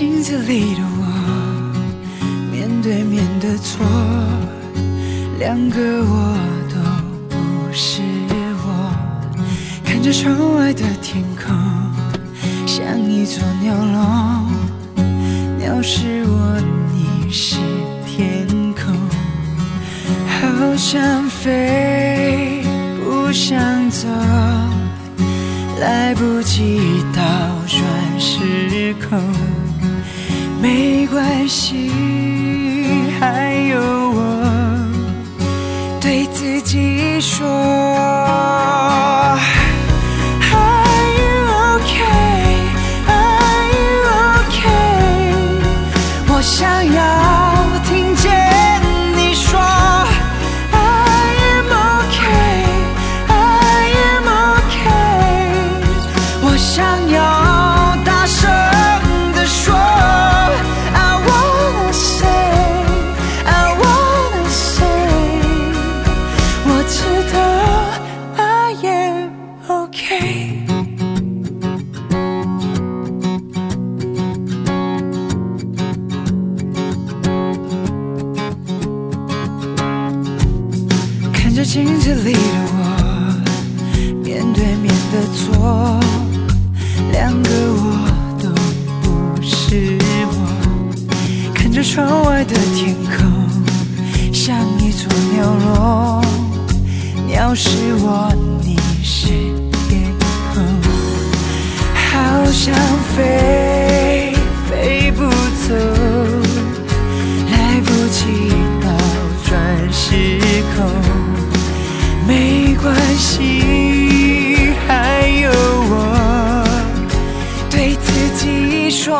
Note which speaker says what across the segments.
Speaker 1: 镜子里的我，面对面的错，两个我都不是我。看着窗外的天空，像一座鸟笼，鸟是我，你是天空。好想飞，不想走，来不及倒转时空。没关系，还有我，对自己说。镜子里的我，面对面的错，两个我都不是我。看着窗外的天空，像一座鸟笼，鸟是我，你是天空。好想飞，飞不走，来不及倒转时空。没关系，还有我，对自己说。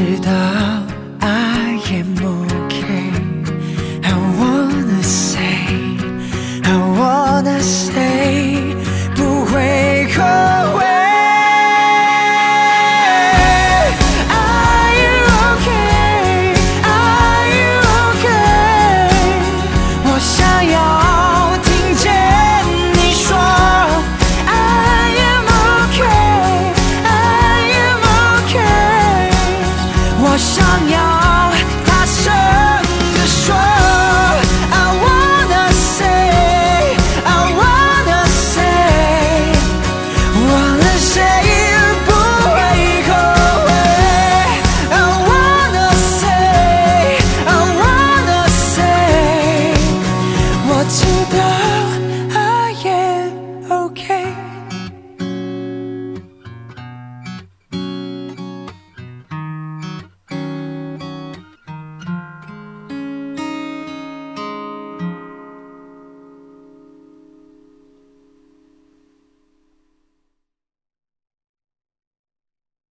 Speaker 1: 지도 아예 못